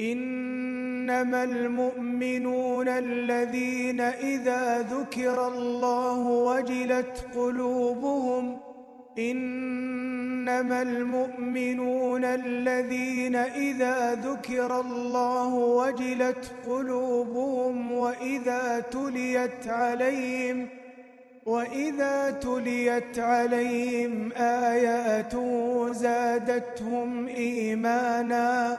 إنما المؤمنون الذين إذا ذكر الله وجلت قلوبهم إنما المؤمنون الذين إذا ذكر الله وجلت قلوبهم وإذا تليت عليهم وإذا تليت عليهم آيات زادتهم إيماناً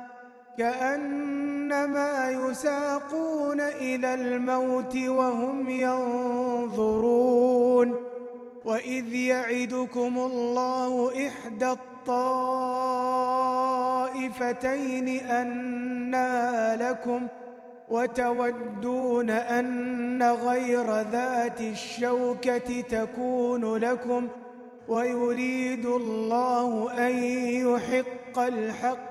كأنما يساقون إلى الموت وهم ينظرون وإذ يعدكم الله إحدى الطائفتين أنا لكم وتودون أن غير ذات الشوكة تكون لكم ويريد الله أن يحق الحق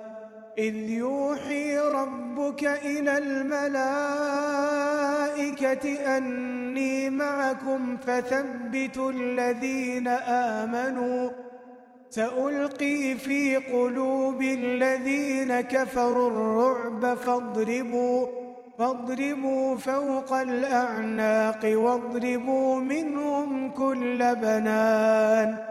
إذ يوحي ربك إلى الملائكة أني معكم فثبتوا الذين آمنوا سألقي في قلوب الذين كفروا الرعب فاضربوا فاضربوا فوق الأعناق واضربوا منهم كل بنان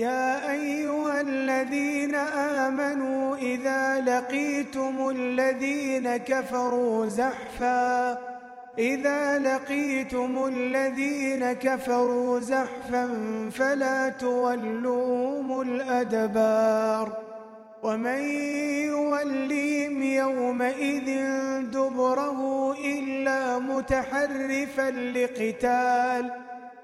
يا أيها الذين آمنوا إذا لقيتم الذين كفروا زحفا إذا لقيتم الذين كفروا زحفا فلا تولوهم الأدبار ومن يوليهم يومئذ دبره إلا متحرفا لقتال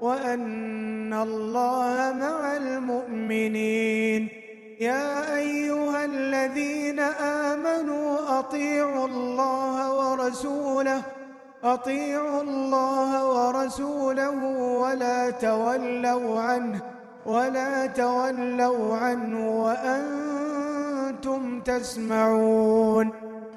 وأن الله مع المؤمنين يا أيها الذين آمنوا أطيعوا الله ورسوله أطيعوا الله ورسوله ولا تولوا عنه ولا تولوا عنه وأنتم تسمعون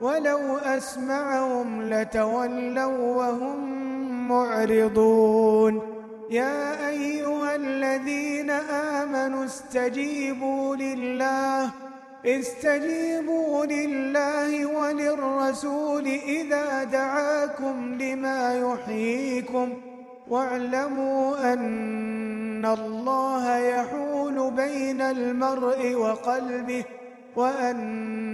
ولو أسمعهم لتولوا وهم معرضون. يا أيها الذين آمنوا استجيبوا لله استجيبوا لله وللرسول إذا دعاكم لما يحييكم. واعلموا أن الله يحول بين المرء وقلبه وأن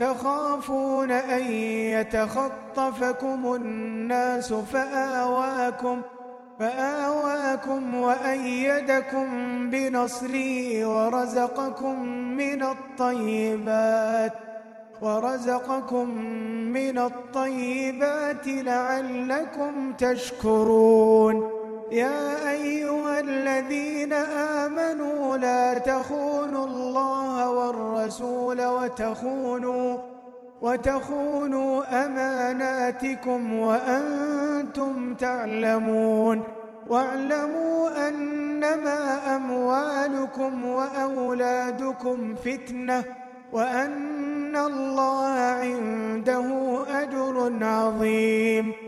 تخافون أن يتخطفكم الناس فآواكم فآواكم وأيدكم بنصره ورزقكم من الطيبات ورزقكم من الطيبات لعلكم تشكرون يا أيها الذين آمنوا لا تخونوا الله والرسول وتخونوا وتخونوا أماناتكم وأنتم تعلمون واعلموا أنما أموالكم وأولادكم فتنة وأن الله عنده أجر عظيم.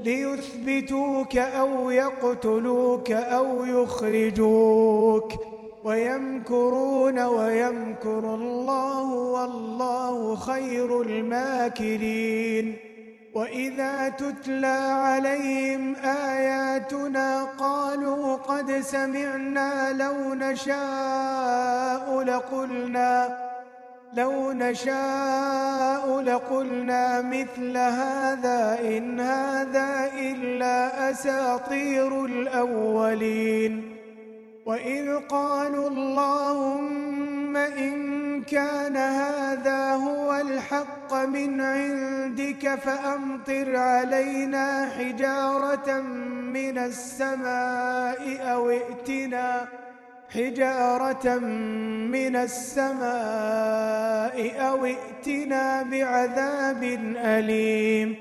ليثبتوك أو يقتلوك أو يخرجوك ويمكرون ويمكر الله والله خير الماكرين وإذا تتلى عليهم آياتنا قالوا قد سمعنا لو نشاء لقلنا لو نشاء لقلنا مثل هذا إن هذا إلا أساطير الأولين وإذ قالوا اللهم إن كان هذا هو الحق من عندك فأمطر علينا حجارة من السماء أو ائتنا حجارة من السماء أو ائتنا بعذاب أليم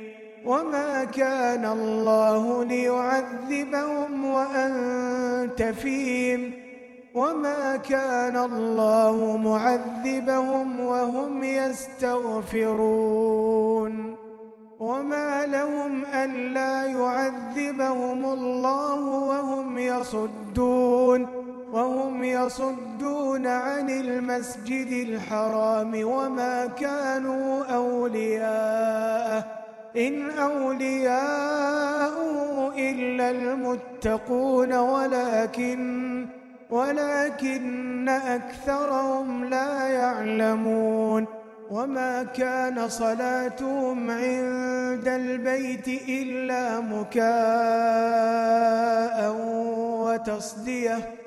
وما كان الله ليعذبهم وأنت فيهم وما كان الله معذبهم وهم يستغفرون وما لهم ألا يعذبهم الله وهم يصدون وهم يصدون عن المسجد الحرام وما كانوا أولياءه. إن أولياءه إلا المتقون ولكن ولكن أكثرهم لا يعلمون. وما كان صلاتهم عند البيت إلا مكاء وتصدية.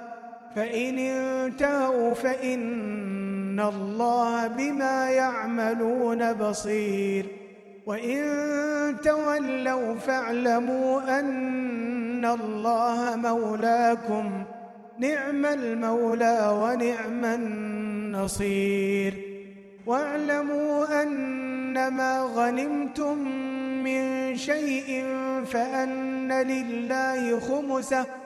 فإن انتهوا فإن الله بما يعملون بصير وإن تولوا فاعلموا أن الله مولاكم نعم المولى ونعم النصير واعلموا أنما غنمتم من شيء فأن لله خمسه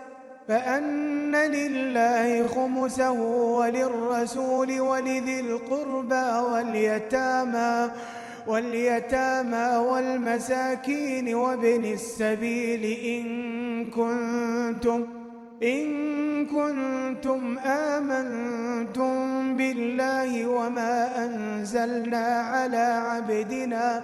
فأن لله خمسه وللرسول ولذي القربى واليتامى واليتامى والمساكين وابن السبيل إن كنتم إن كنتم آمنتم بالله وما أنزلنا على عبدنا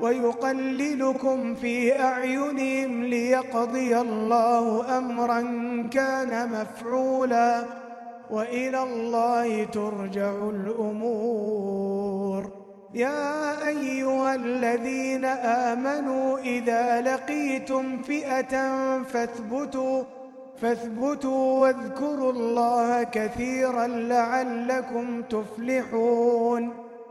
ويقللكم في أعينهم ليقضي الله أمرا كان مفعولا وإلى الله ترجع الأمور. يا أيها الذين آمنوا إذا لقيتم فئة فاثبتوا فاثبتوا واذكروا الله كثيرا لعلكم تفلحون.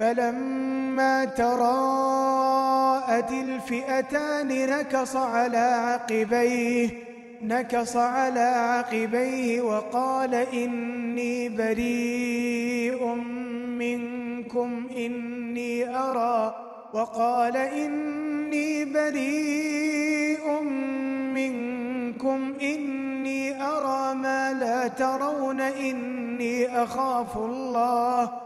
فلما تراءت الفئتان نكص على عقبيه نكص على عقبيه وقال إني بريء منكم إني أرى. وقال إني بريء منكم إني أرى ما لا ترون إني أخاف الله.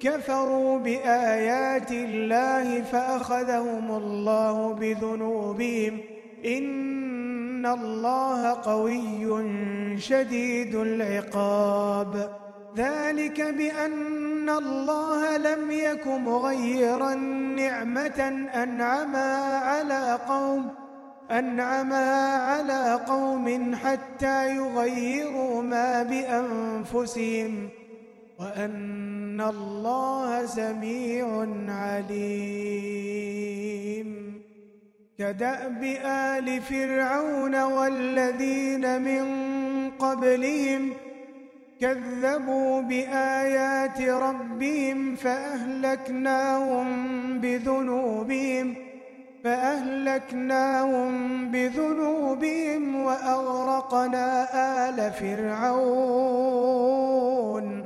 كفروا بآيات الله فأخذهم الله بذنوبهم إن الله قوي شديد العقاب. ذلك بأن الله لم يك مغيرا نعمة أنعما على قوم أنعما على قوم حتى يغيروا ما بأنفسهم وأن ان الله سميع عليم. كدأب آل فرعون والذين من قبلهم. كذبوا بآيات ربهم فأهلكناهم بذنوبهم. فأهلكناهم بذنوبهم وأغرقنا آل فرعون.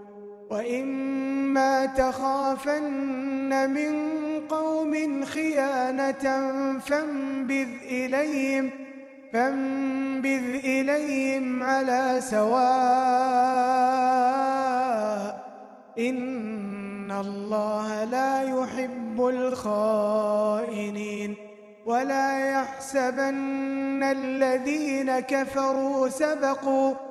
وإما تخافن من قوم خيانة فانبذ إليهم فانبذ إليهم على سواء إن الله لا يحب الخائنين ولا يحسبن الذين كفروا سبقوا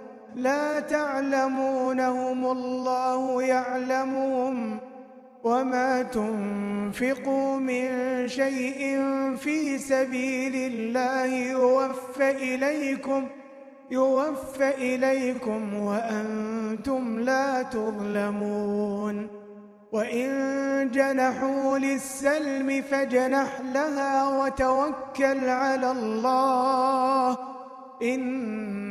لا تعلمونهم الله يعلمهم وما تنفقوا من شيء في سبيل الله يوفى إليكم يوفى إليكم وأنتم لا تظلمون. وإن جنحوا للسلم فجنح لها وتوكل على الله. إن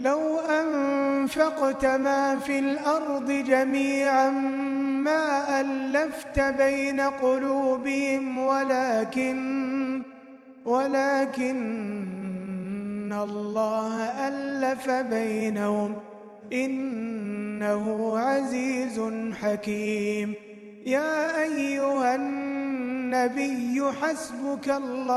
لو أنفقت ما في الأرض جميعا ما ألفت بين قلوبهم ولكن ولكن الله ألف بينهم إنه عزيز حكيم. يا أيها النبي حسبك الله.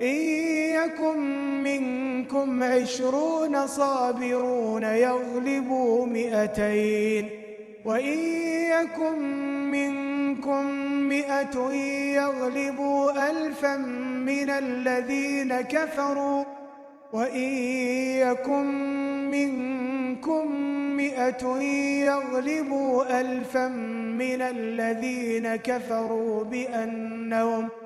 إن يكن منكم عشرون صابرون يغلبوا مئتين وإن يكن منكم مئة يغلبوا ألفا من الذين كفروا وإن يكن منكم مئة يغلبوا ألفا من الذين كفروا بأنهم كفروا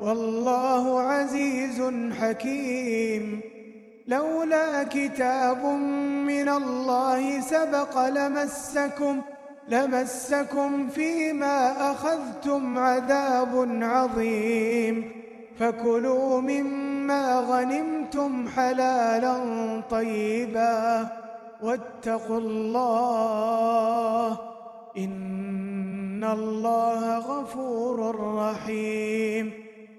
والله عزيز حكيم. لولا كتاب من الله سبق لمسكم لمسكم فيما أخذتم عذاب عظيم. فكلوا مما غنمتم حلالا طيبا. واتقوا الله إن الله غفور رحيم.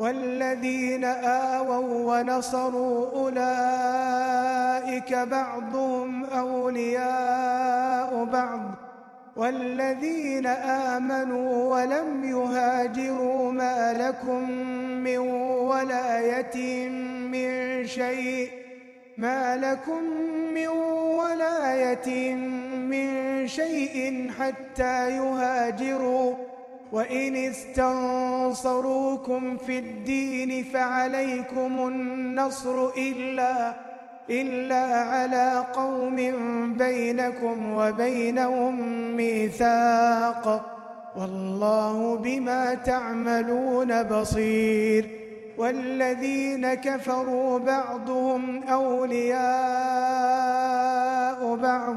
والذين آووا ونصروا أولئك بعضهم أولياء بعض والذين آمنوا ولم يهاجروا ما لكم من ولاية من شيء ما لكم من ولاية من شيء حتى يهاجروا وإن استنصروكم في الدين فعليكم النصر إلا إلا على قوم بينكم وبينهم ميثاق والله بما تعملون بصير والذين كفروا بعضهم أولياء بعض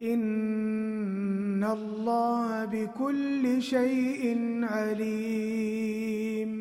ان اللہ بكل شيء عليم